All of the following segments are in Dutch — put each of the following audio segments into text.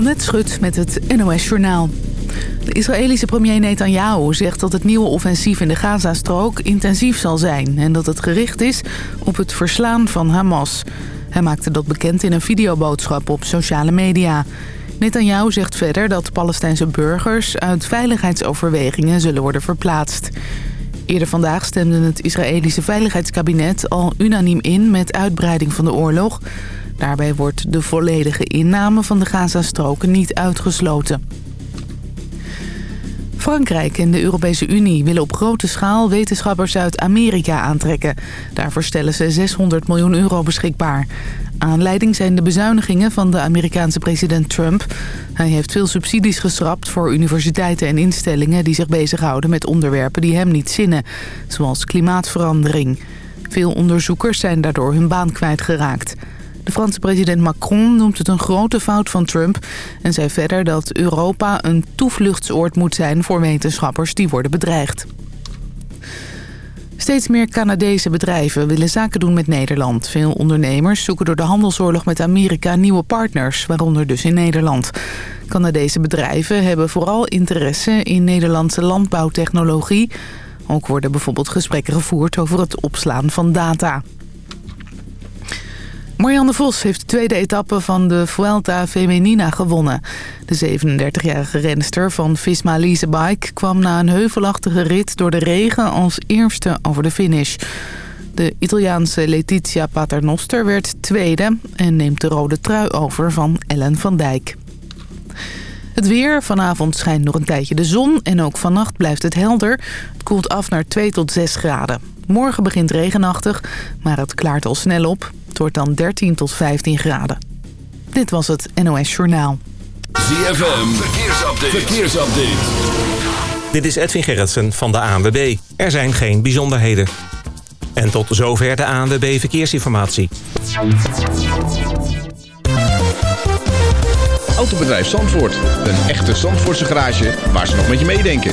Annette Schut met het NOS Journaal. De Israëlische premier Netanyahu zegt dat het nieuwe offensief in de Gazastrook intensief zal zijn... en dat het gericht is op het verslaan van Hamas. Hij maakte dat bekend in een videoboodschap op sociale media. Netanyahu zegt verder dat Palestijnse burgers uit veiligheidsoverwegingen zullen worden verplaatst. Eerder vandaag stemde het Israëlische Veiligheidskabinet al unaniem in met uitbreiding van de oorlog... Daarbij wordt de volledige inname van de Gazastroken niet uitgesloten. Frankrijk en de Europese Unie willen op grote schaal wetenschappers uit Amerika aantrekken. Daarvoor stellen ze 600 miljoen euro beschikbaar. Aanleiding zijn de bezuinigingen van de Amerikaanse president Trump. Hij heeft veel subsidies geschrapt voor universiteiten en instellingen... die zich bezighouden met onderwerpen die hem niet zinnen, zoals klimaatverandering. Veel onderzoekers zijn daardoor hun baan kwijtgeraakt. De Franse president Macron noemt het een grote fout van Trump... en zei verder dat Europa een toevluchtsoord moet zijn voor wetenschappers die worden bedreigd. Steeds meer Canadese bedrijven willen zaken doen met Nederland. Veel ondernemers zoeken door de handelsoorlog met Amerika nieuwe partners, waaronder dus in Nederland. Canadese bedrijven hebben vooral interesse in Nederlandse landbouwtechnologie. Ook worden bijvoorbeeld gesprekken gevoerd over het opslaan van data. Marianne Vos heeft de tweede etappe van de Vuelta Femenina gewonnen. De 37-jarige renster van Visma Bike kwam na een heuvelachtige rit door de regen als eerste over de finish. De Italiaanse Letizia Paternoster werd tweede en neemt de rode trui over van Ellen van Dijk. Het weer. Vanavond schijnt nog een tijdje de zon en ook vannacht blijft het helder. Het koelt af naar 2 tot 6 graden. Morgen begint regenachtig, maar het klaart al snel op. Wordt dan 13 tot 15 graden. Dit was het NOS Journaal. ZFM, verkeersupdate. verkeersupdate. Dit is Edwin Gerritsen van de ANWB. Er zijn geen bijzonderheden. En tot zover de ANWB Verkeersinformatie. Autobedrijf Zandvoort. Een echte Zandvoortse garage waar ze nog met je meedenken.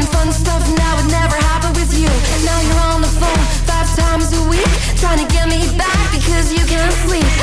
doing fun stuff now would never happen with you. And now you're on the phone five times a week trying to get me back because you can't sleep.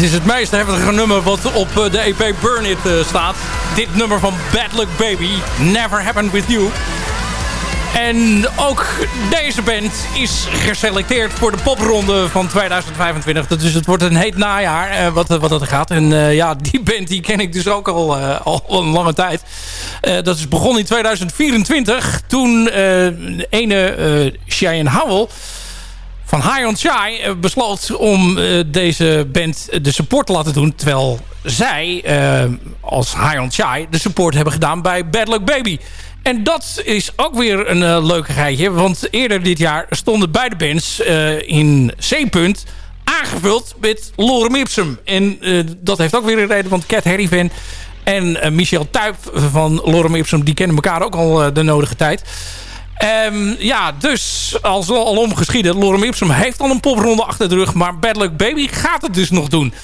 Het is het meest heftige nummer wat op de EP Burn It staat. Dit nummer van Bad Luck Baby, Never Happened With You. En ook deze band is geselecteerd voor de popronde van 2025. Dus het wordt een heet najaar uh, wat, wat dat gaat. En ja, die band die ken ik dus ook al, al een lange tijd. dat is begonnen in 2024. Toen ene Cheyenne Howell van High on Shy besloot om deze band de support te laten doen. Terwijl zij als High on Shy de support hebben gedaan bij Bad Luck Baby. En dat is ook weer een uh, leukigheidje. Want eerder dit jaar stonden beide bands in C-punt aangevuld met Lorem Ipsum. En dat heeft ook weer een reden, want Cat Harry en Michel Tuyp van Lorem Ipsum... die kennen elkaar ook al de nodige tijd. Um, ja, dus als al omgeschieden, Lorem Ipsum heeft al een popronde achter de rug... maar Bad Luck Baby gaat het dus nog doen.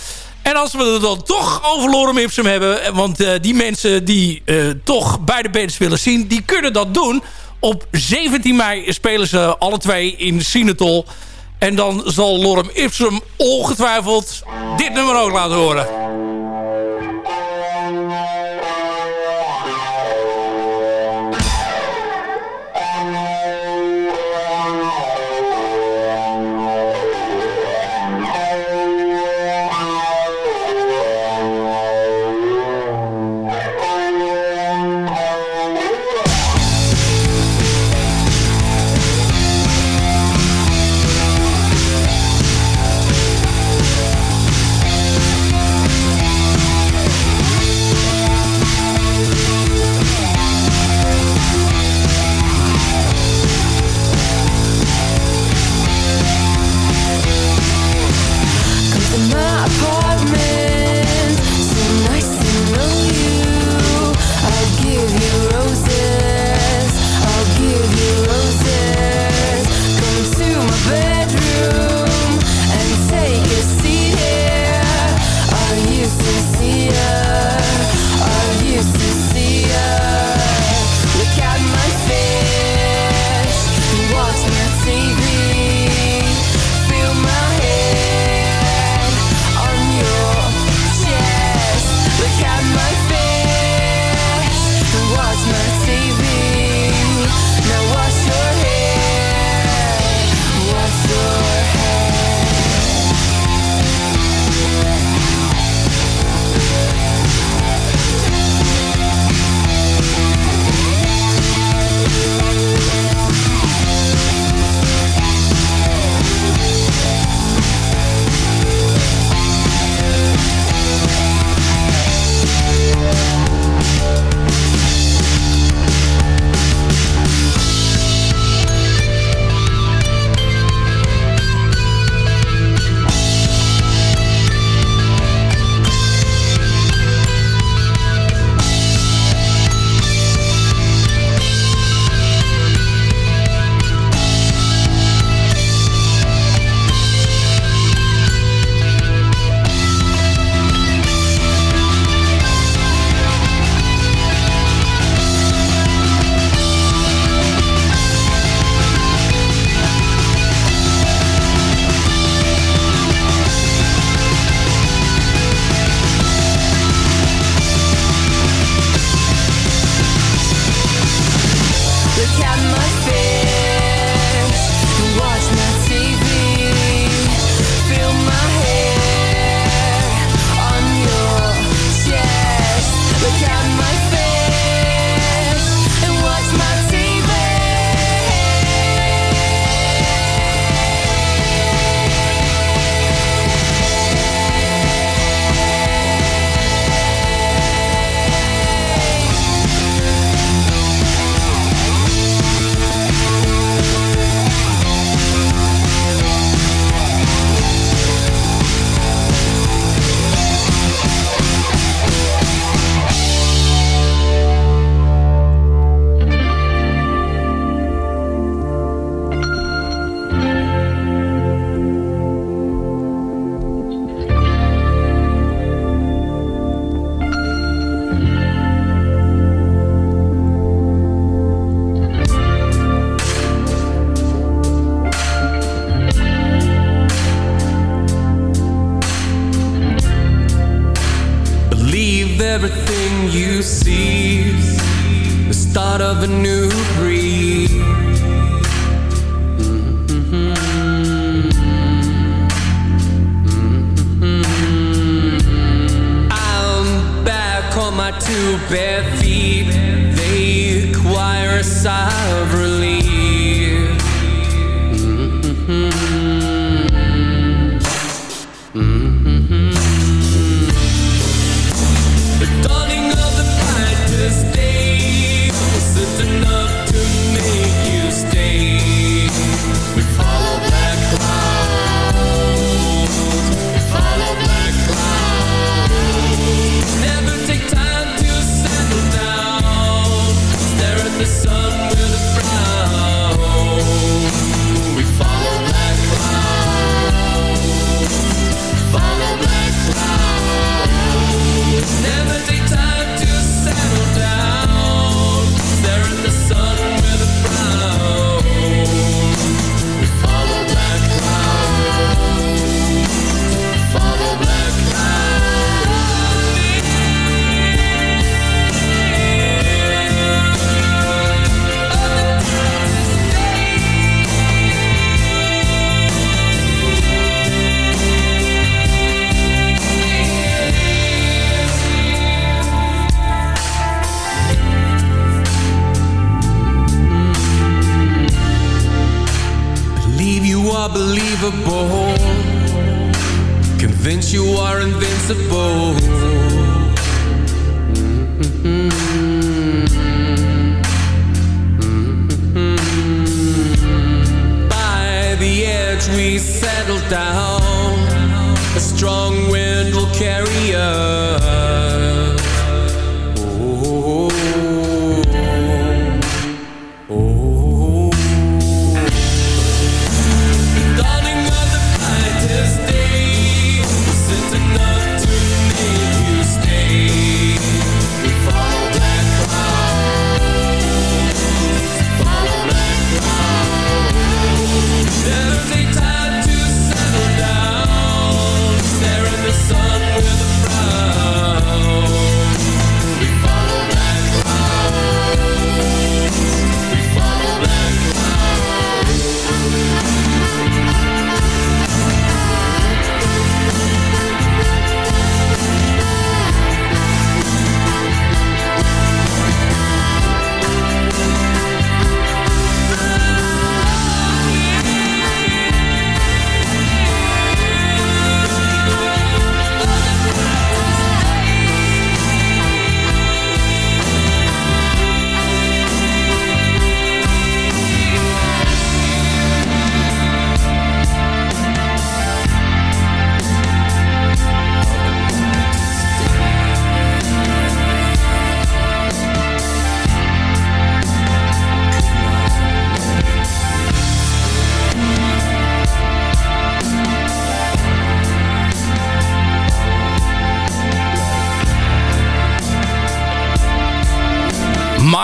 En als we het dan toch over Lorem Ipsum hebben... want uh, die mensen die uh, toch beide bands willen zien... die kunnen dat doen. Op 17 mei spelen ze alle twee in Sinatol. En dan zal Lorem Ipsum ongetwijfeld dit nummer ook laten horen.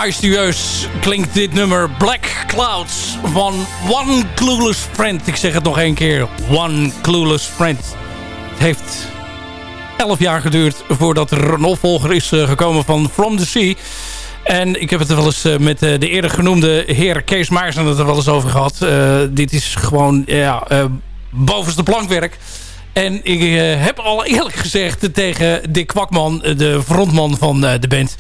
Majestueus klinkt dit nummer Black Clouds van One Clueless Friend. Ik zeg het nog één keer. One Clueless Friend. Het heeft 11 jaar geduurd voordat er een opvolger is eh, gekomen van From the Sea. En ik heb het er wel eens eh, met eh, de eerder genoemde heer Kees Maarsen het er wel eens over gehad. Eh, dit is gewoon ja, bovenste plankwerk. En ik heb al eerlijk gezegd tegen Dick Kwakman, de frontman van de band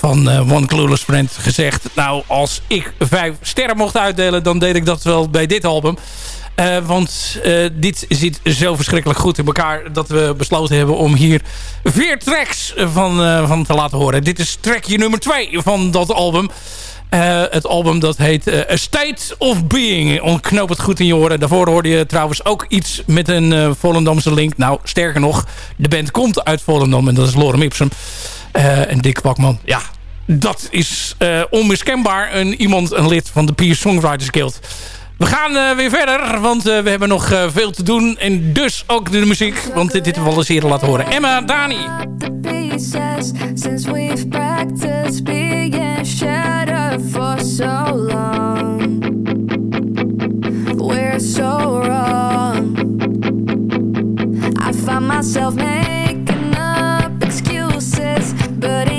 van eh, One Clueless Friend, gezegd... nou, als ik vijf sterren mocht uitdelen, dan deed ik dat wel bij dit album. Eh, want eh, dit zit zo verschrikkelijk goed in elkaar... dat we besloten hebben om hier vier tracks van, van te laten horen. Dit is trackje nummer twee van dat album. Het album dat heet A State of Being. Ontknoop het goed in je oren. Daarvoor hoorde je trouwens ook iets met een uh, Volendamse link. Nou, sterker nog, de band komt uit Volendam en dat is Lorem Ipsum. Eh, en Dick Bakman, ja, dat is uh, onmiskenbaar een, iemand, een lid van de Peer Songwriters Guild. We gaan uh, weer verder, want uh, we hebben nog uh, veel te doen. En dus ook de muziek, want dit hebben we al eens eerder laten horen. Emma, Dani. Since we've practiced being shattered for so long We're so wrong I find myself making but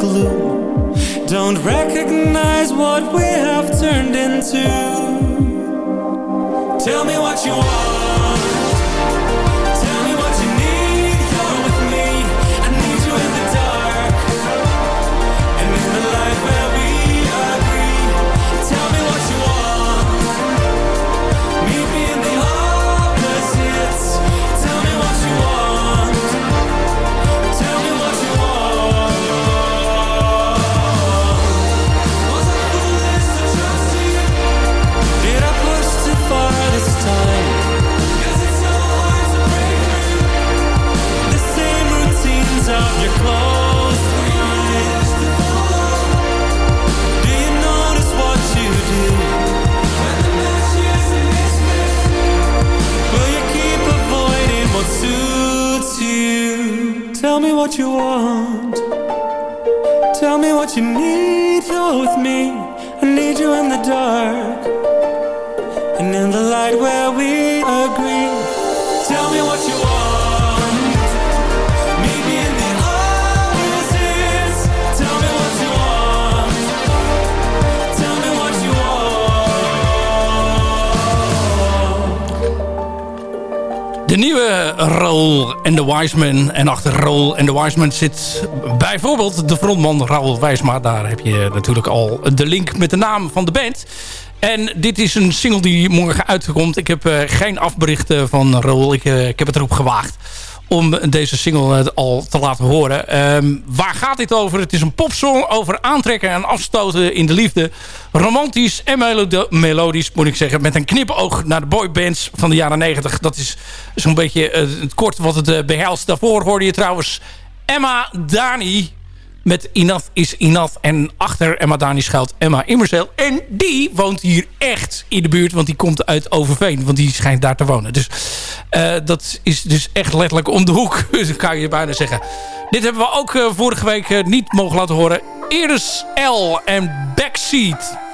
gloom Don't recognize what we have turned into. Tell me what you want. De nieuwe Raoul en de Wiseman. En achter Raoul The de Wiseman zit bijvoorbeeld de frontman Raoul Wijsma. Daar heb je natuurlijk al de link met de naam van de band. En dit is een single die morgen uitkomt. Ik heb eh, geen afberichten van Raoul. Ik, eh, ik heb het erop gewaagd om deze single eh, al te laten horen. Ehm, waar gaat dit over? Het is een popsong over aantrekken en afstoten in de liefde. Romantisch en melodisch, moet ik zeggen. Met een knipoog naar de boybands van de jaren 90. Dat is zo'n beetje eh, het kort wat het eh, behelst. Daarvoor hoorde je trouwens Emma Dani met Enough is Enough. En achter Emma Dani schuilt Emma Immerseel. En die woont hier echt in de buurt, want die komt uit Overveen. Want die schijnt daar te wonen. Dus eh, dat is dus echt letterlijk om de hoek, kan je bijna zeggen. Dit hebben we ook eh, vorige week eh, niet mogen laten horen. Iris L en Backseat.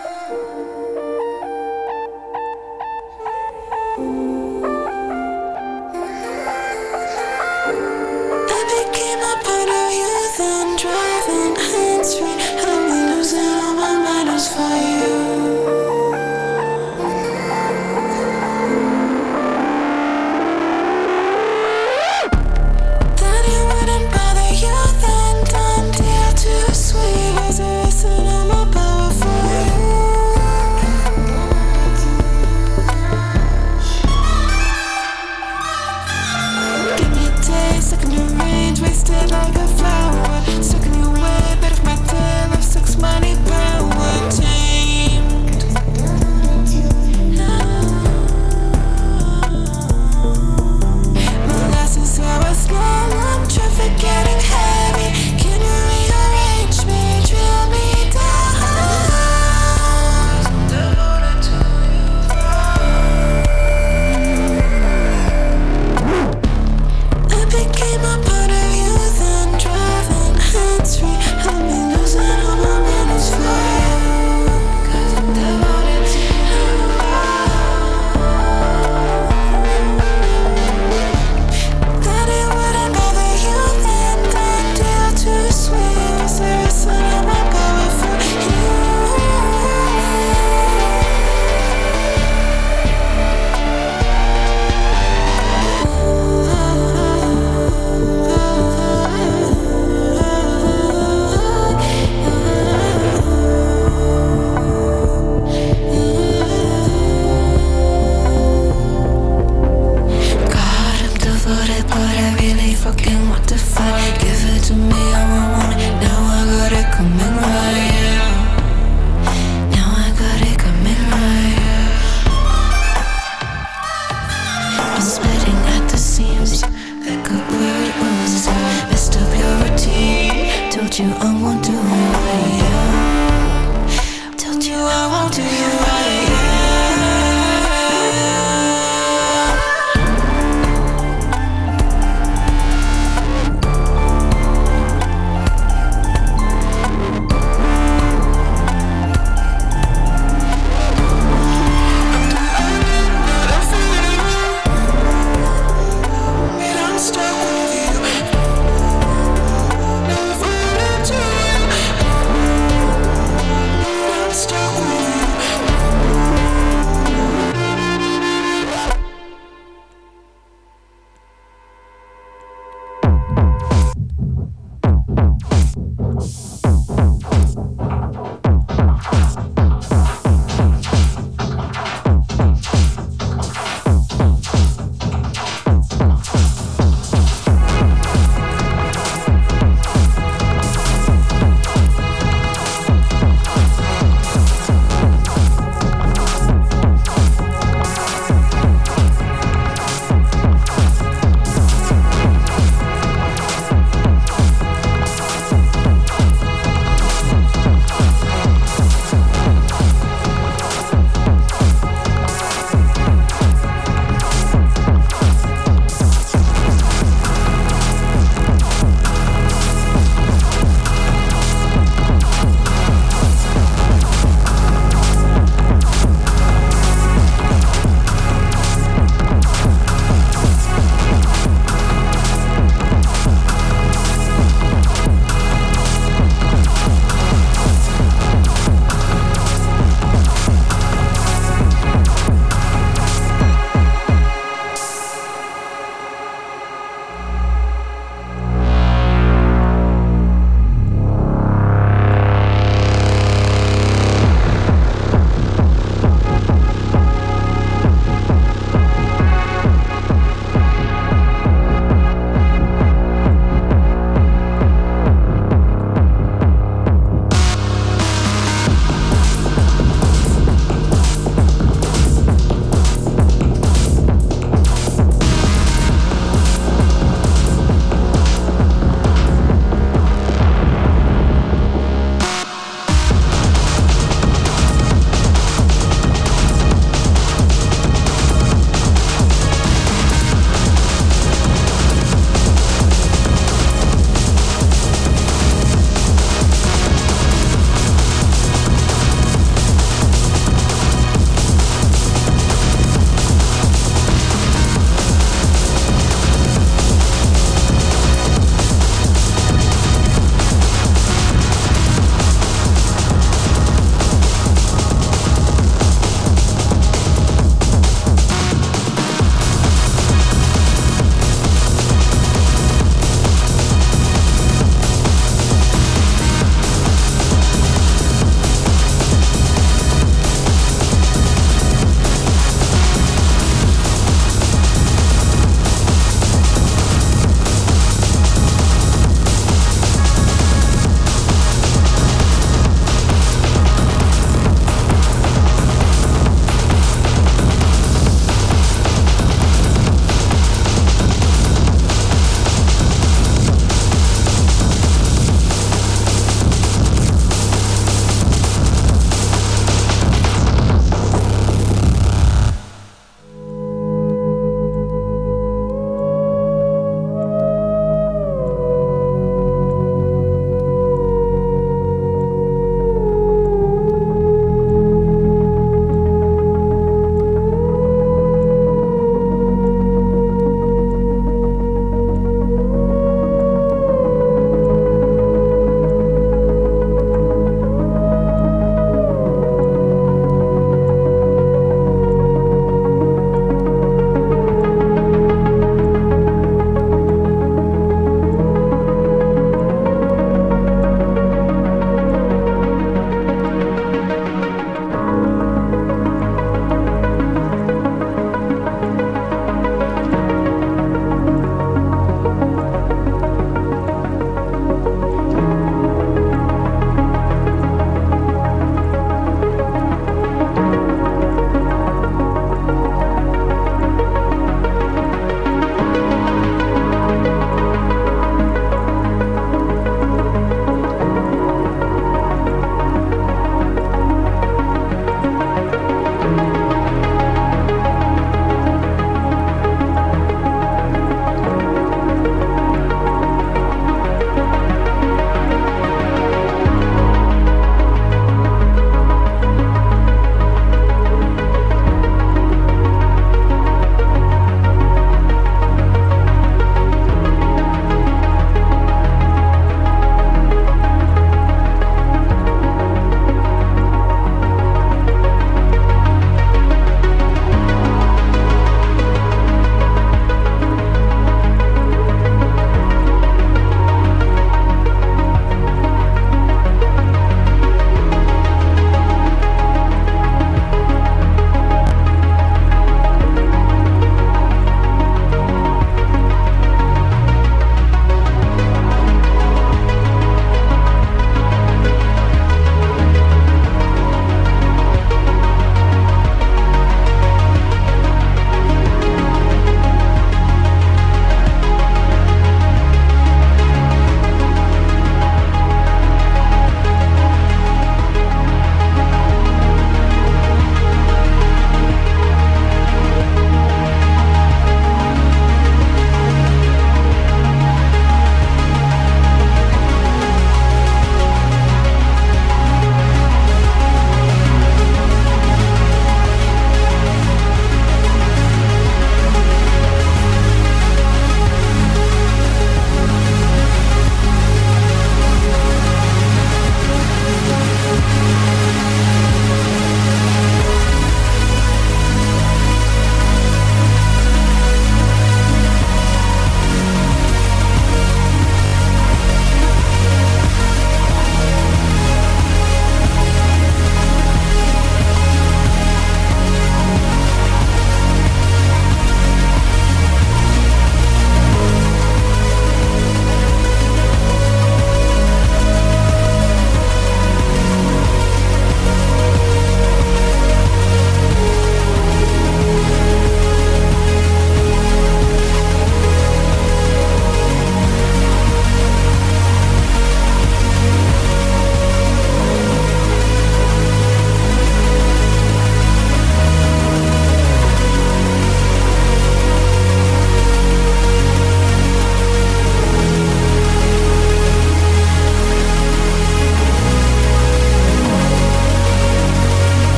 My manners for you. get it.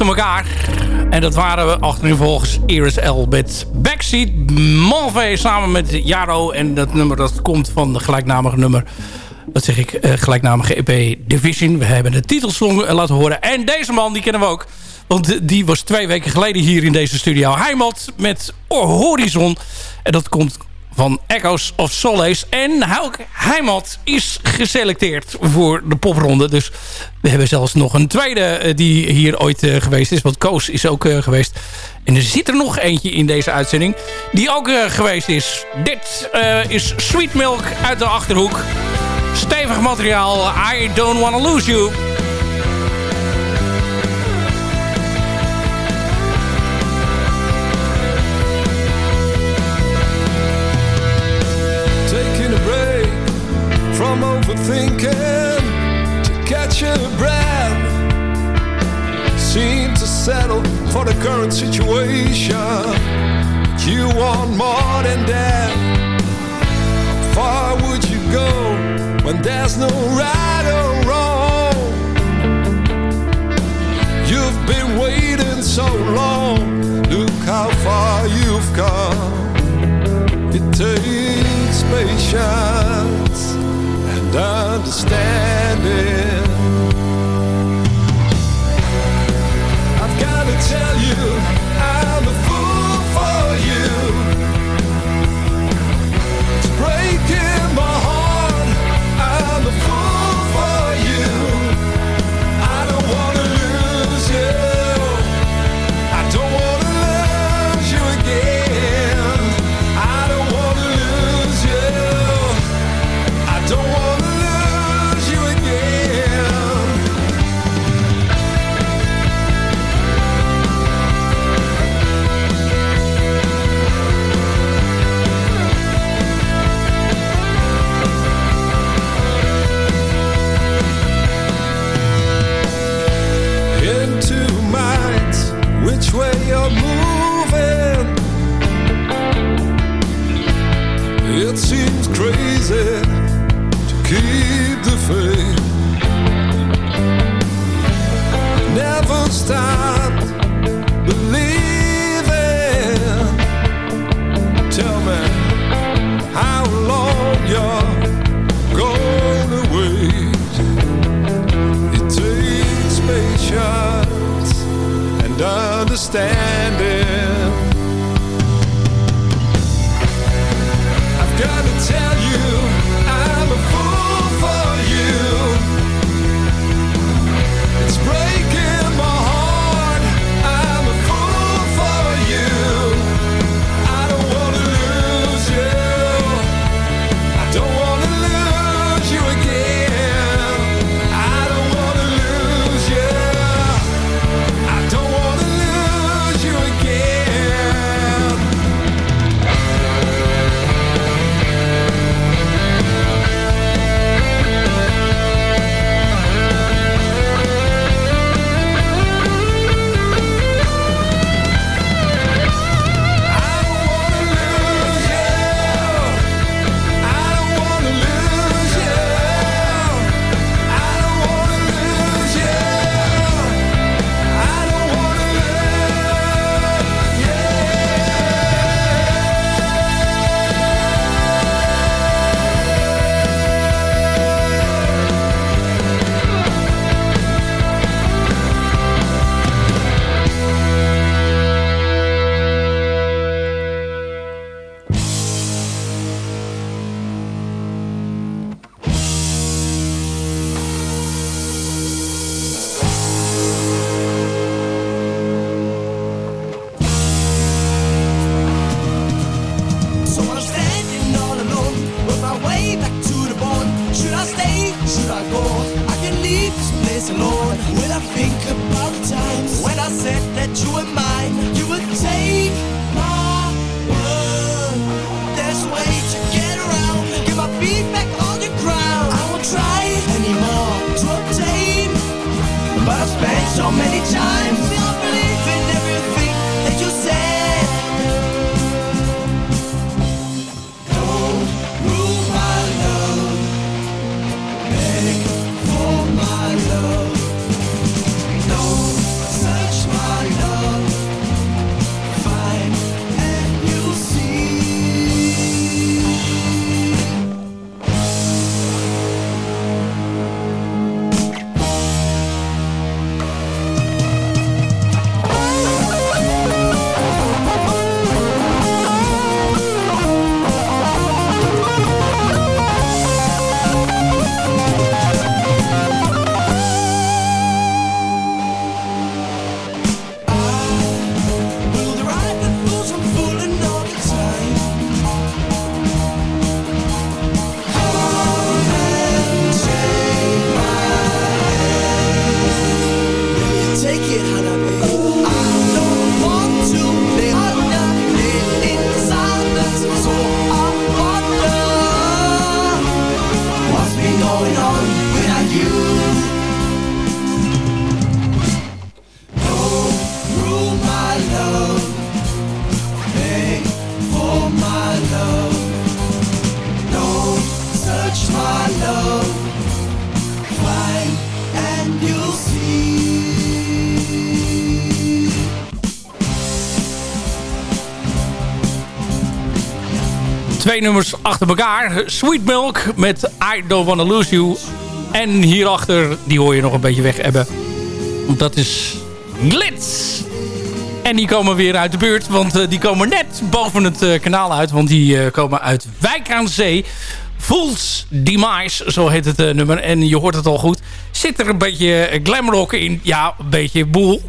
Achter elkaar. En dat waren we achtereenvolgens Iris L Backseat. Malve samen met Jaro. En dat nummer dat komt van de gelijknamige nummer. Wat zeg ik? eh, gelijknamige EP Division. We hebben de titelsong eh, laten horen. En deze man, die kennen we ook. Want die was twee weken geleden hier in deze studio. Heimat met Horizon. En dat komt van Echoes of Solace. En Hulk Heimat is geselecteerd voor de popronde. Dus we hebben zelfs nog een tweede eh, die hier ooit eh, geweest is. Want Koos is ook eh, geweest. En er zit er nog eentje in deze uitzending die ook geweest is. Dit is Sweet Milk uit de Achterhoek. Stevig materiaal. I don't wanna lose you. Settle for the current situation. You want more than that. How far would you go when there's no right or wrong? You've been waiting so long. Look how far you've come. It takes patience and understanding. Twee nummers achter elkaar. Sweet Milk met I Don't Wanna Lose You. En hierachter, die hoor je nog een beetje weg hebben. Dat is Glitz. En die komen weer uit de buurt, want eh, die komen net boven het eh, kanaal uit. Want die eh, komen uit Wijk aan Zee. Fools Demise, zo heet het nummer. En je hoort het al goed. Zit er een beetje glamrock in? Ja, een beetje boel.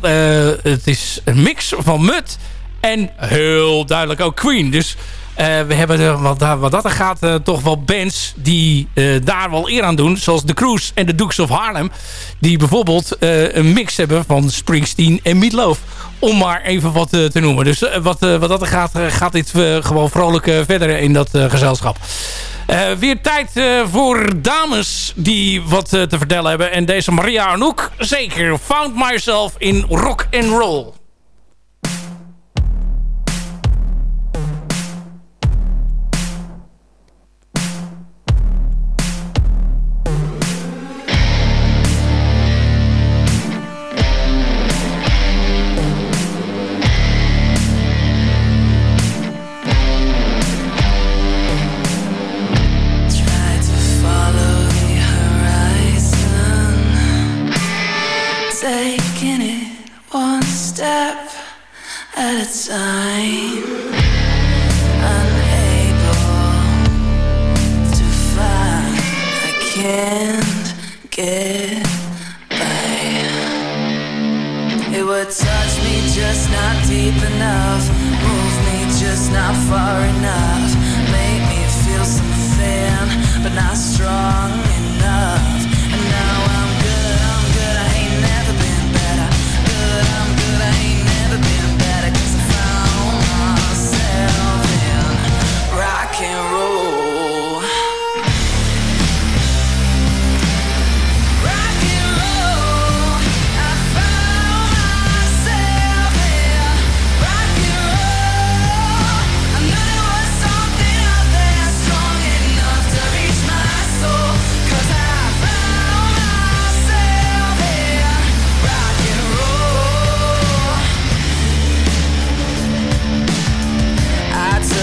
Het is een mix van Mud en heel duidelijk ook Queen. Dus we hebben er, wat, wat dat er gaat eh, toch wel bands die eh, daar wel eer aan doen. Zoals The Cruise en The Dukes of Harlem. Die bijvoorbeeld eh, een mix hebben van Springsteen en Meatloaf. Om maar even wat eh, te noemen. Dus eh, wat, eh, wat dat er gaat, eh, gaat dit eh, gewoon vrolijk eh, verder in dat eh, gezelschap. Eh, weer tijd eh, voor dames die wat eh, te vertellen hebben. En deze Maria Arnoek, zeker. Found myself in rock and roll. Unable to find, I can't get by. It would touch me just not deep enough, move me just not far enough, make me feel something, but not strong enough.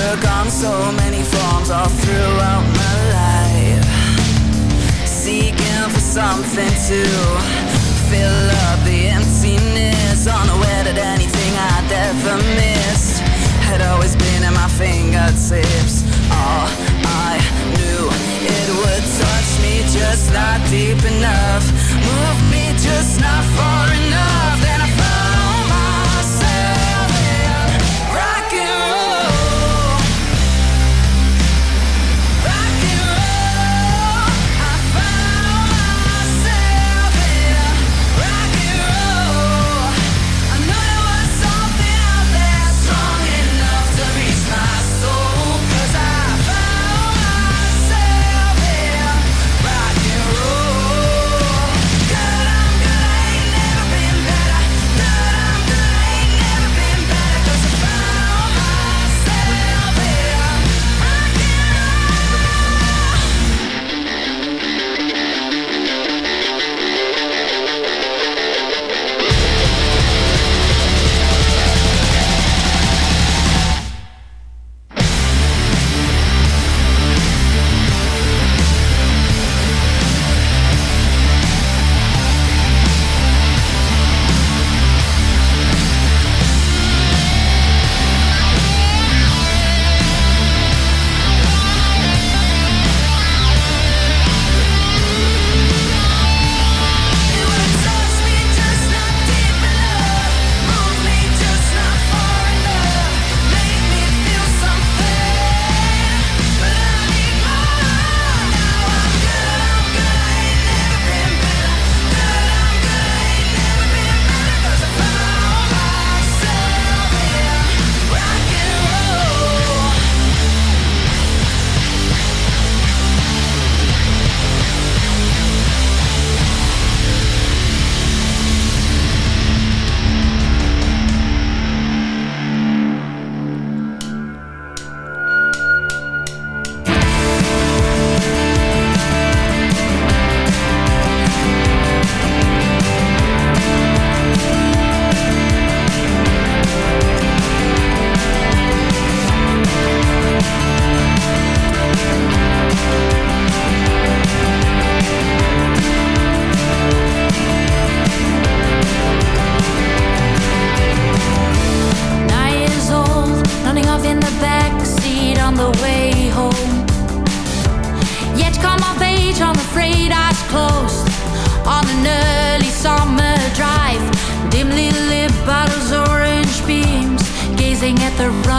Took on so many forms all throughout my life seeking for something to fill up the emptiness. Unaware that anything I'd ever missed had always been at my fingertips. All I knew it would touch me just not deep enough, move me just not far enough.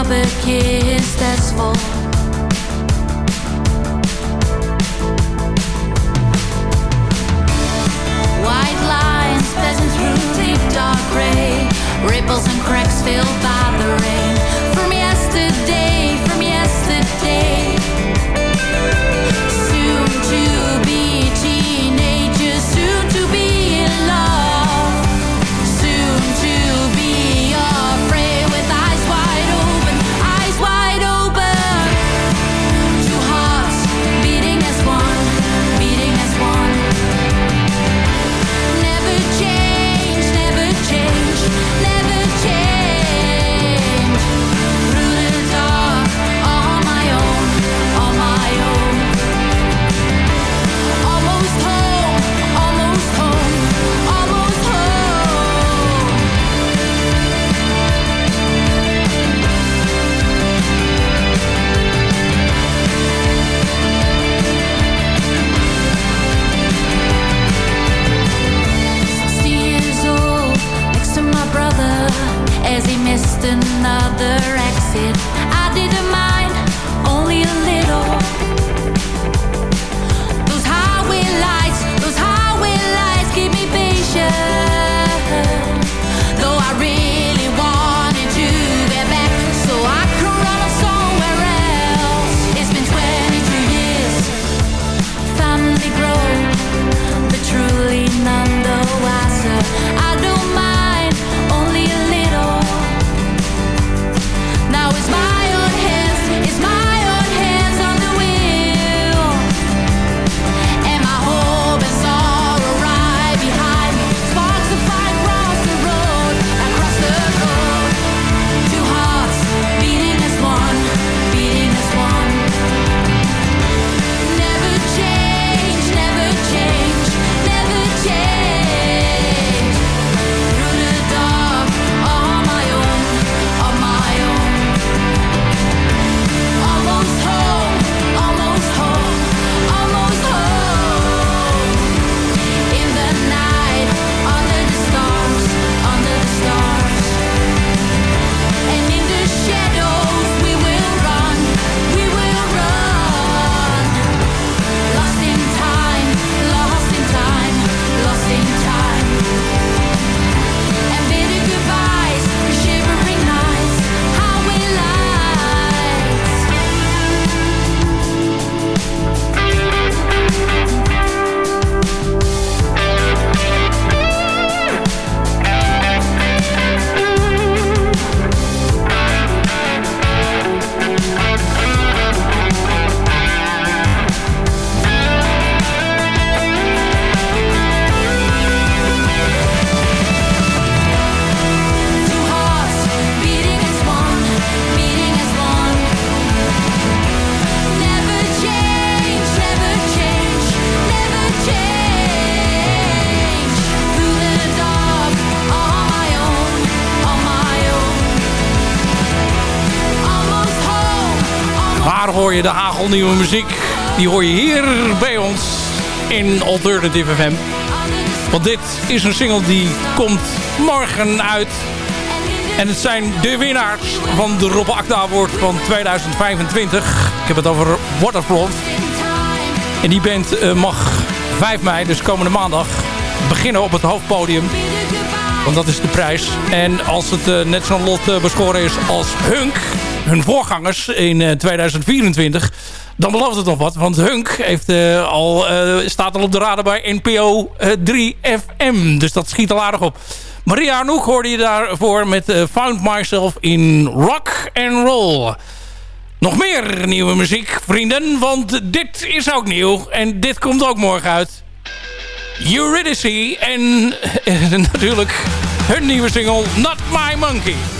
Rubber kiss that's full. White lines passing through deep dark gray, ripples and cracks filled love. De hagelnieuwe muziek? Die hoor je hier bij ons in Alternative FM. Want dit is een single die komt morgen uit. En het zijn de winnaars van de Rob Akda Award van 2025. Ik heb het over Waterfront. En die band eh, mag 5 mei, dus komende maandag, beginnen op het hoofdpodium. Want dat is de prijs. En als het eh, net zo'n lot eh, beschoren is als Hunk, hun voorgangers in eh, 2024... dan belooft het nog wat. Want Hunk heeft, eh, al, eh, staat al op de radar bij NPO eh, 3FM. Dus dat schiet al aardig op. Maria Arnoek hoorde je daarvoor met eh, Found Myself in Rock and Roll. Nog meer nieuwe muziek, vrienden. Want dit is ook nieuw. En dit komt ook morgen uit. Eurydice en eh, natuurlijk hun nieuwe single Not My Monkey.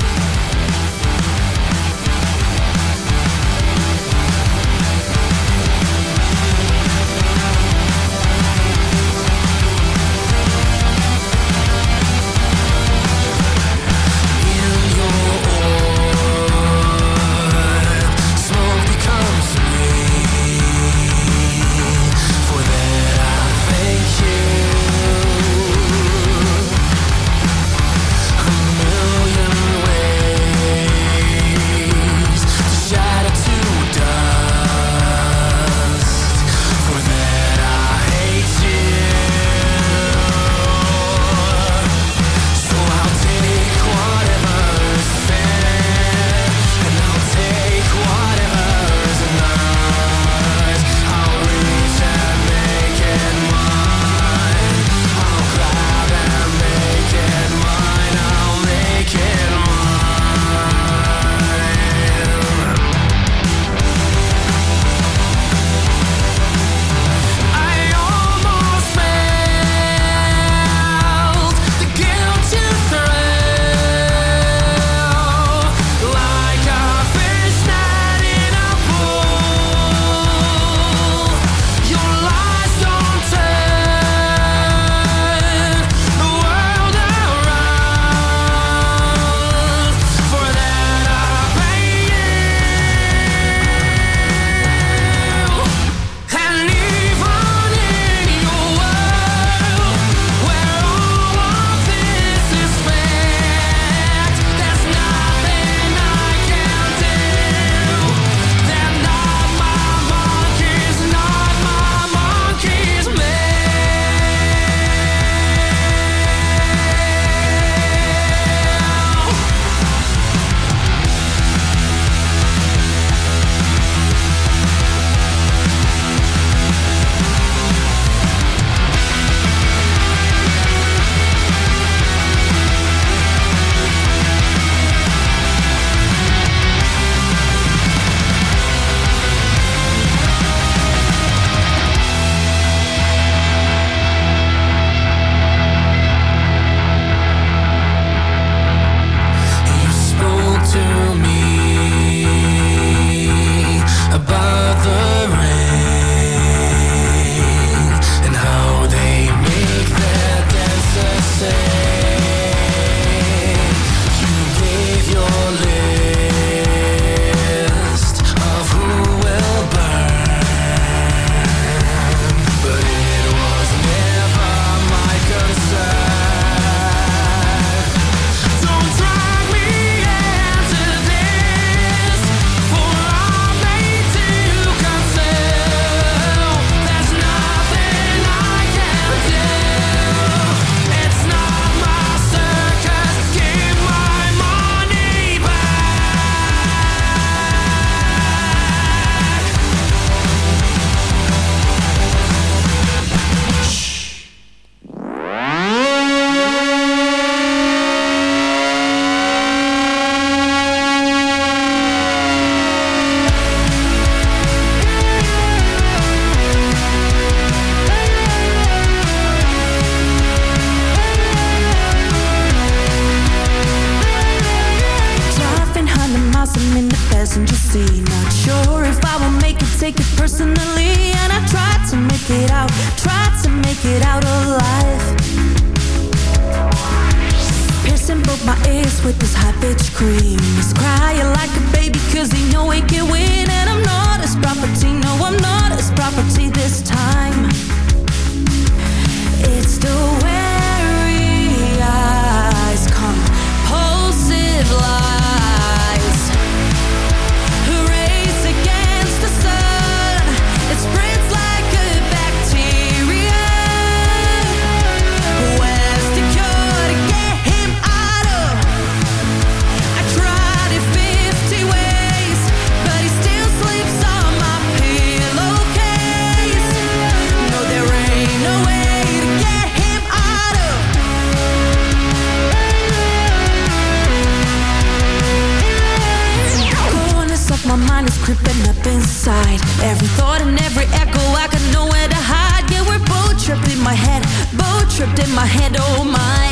My mind is creeping up inside. Every thought and every echo, I got nowhere to hide. Yeah, we're both trapped in my head, both trapped in my head. Oh my.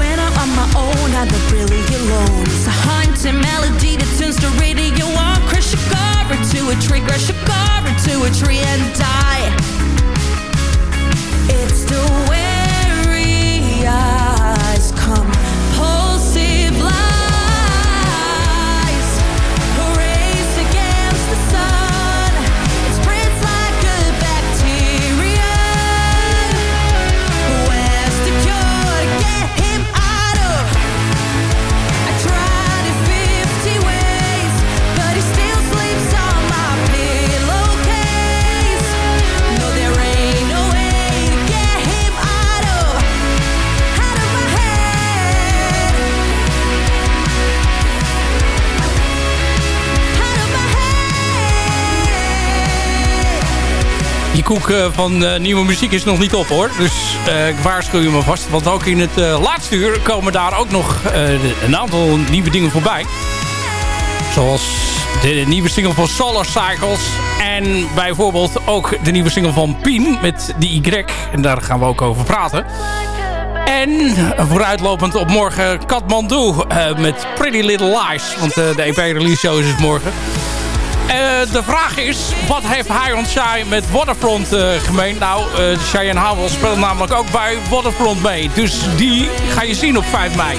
When I'm on my own, I'm not really alone. It's a haunting melody that turns the radio on. Crash your car into a tree, crash your car into a tree and die. It's the weary eyes, koek eh, van eh, nieuwe muziek is nog niet op hoor. Dus eh, ik waarschuw je me vast. Want ook in het laatste uur komen daar ook nog een aantal nieuwe dingen voorbij. Zoals de nieuwe single van Solar Cycles. En bijvoorbeeld ook de nieuwe single van Pien met de Y. En daar gaan we ook over praten. En vooruitlopend op morgen Kathmandu eh, met Pretty Little Lies. Want de EP-release show is morgen. Eh, de vraag is, wat heeft High on met Waterfront eh, gemeen? Nou, uh, Howell speelt namelijk ook bij Waterfront mee. Dus die ga je zien op 5 mei.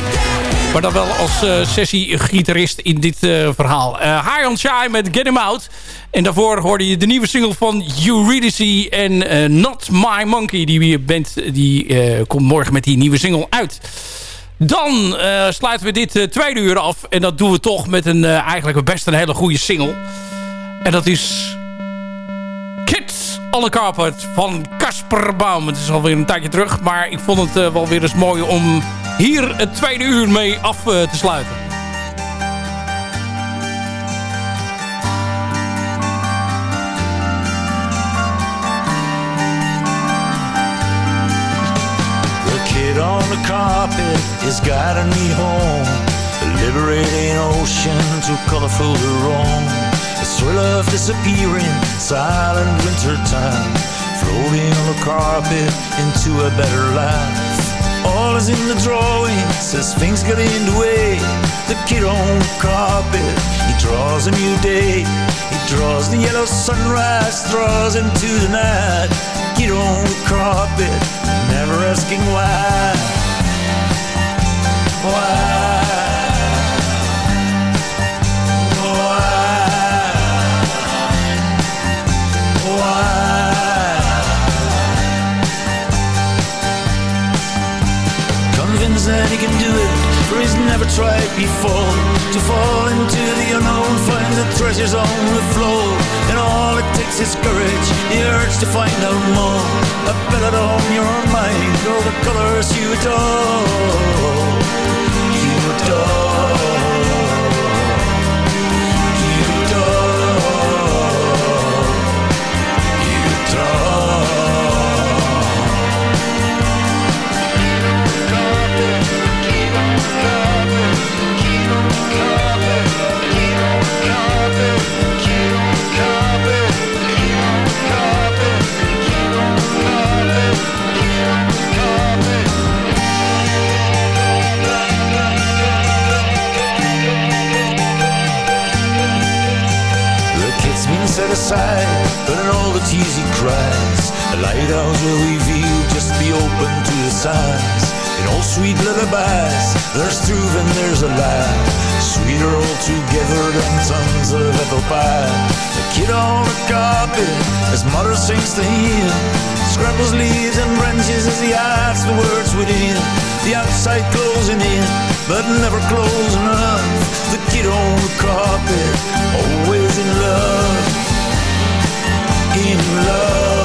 Maar dan wel als eh, sessiegitarist in dit verhaal. Eh High met Get Him Out. En daarvoor hoorde je de nieuwe single van Eurydice en Not My Monkey. Die band die, komt morgen met die nieuwe single uit. Dan sluiten we dit tweede uur af. En dat doen we toch met een eigenlijk best een hele goede single. En dat is Kids on the Carpet van Casper Baum. Het is alweer een tijdje terug. Maar ik vond het eh, wel weer eens mooi om hier het tweede uur mee af eh, te sluiten. The on the carpet is guiding me home. A liberating ocean too colorful to roam. Thrill of disappearing, silent winter time. Floating on the carpet into a better life. All is in the drawings as things get in the way. The kid on the carpet, he draws a new day. He draws the yellow sunrise, draws into the night. Kid on the carpet, never asking. Why? Why? Can do it, for he's never tried before. To fall into the unknown, find the treasures on the floor. And all it takes is courage, the urge to find out more. A ballad on your mind, all the colors you adore. You adore. There's truth and there's a lie. Sweeter all together than tons of apple pie. The kid on the carpet, his mother sings to him. Scrambles leaves and branches as he hides the words within. The outside closing in, but never closing up The kid on the carpet, always in love. In love.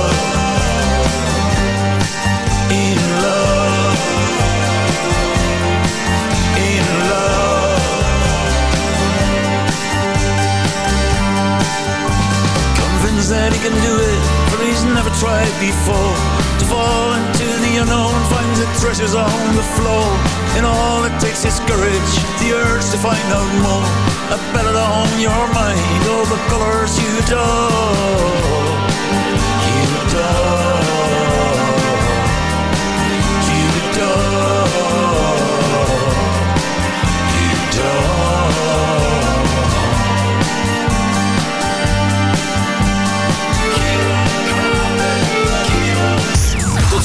That he can do it, for he's never tried before. To fall into the unknown, finds the treasures on the floor. And all it takes is courage, the urge to find out more. A ballad on your mind, all the colors you adore. You adore.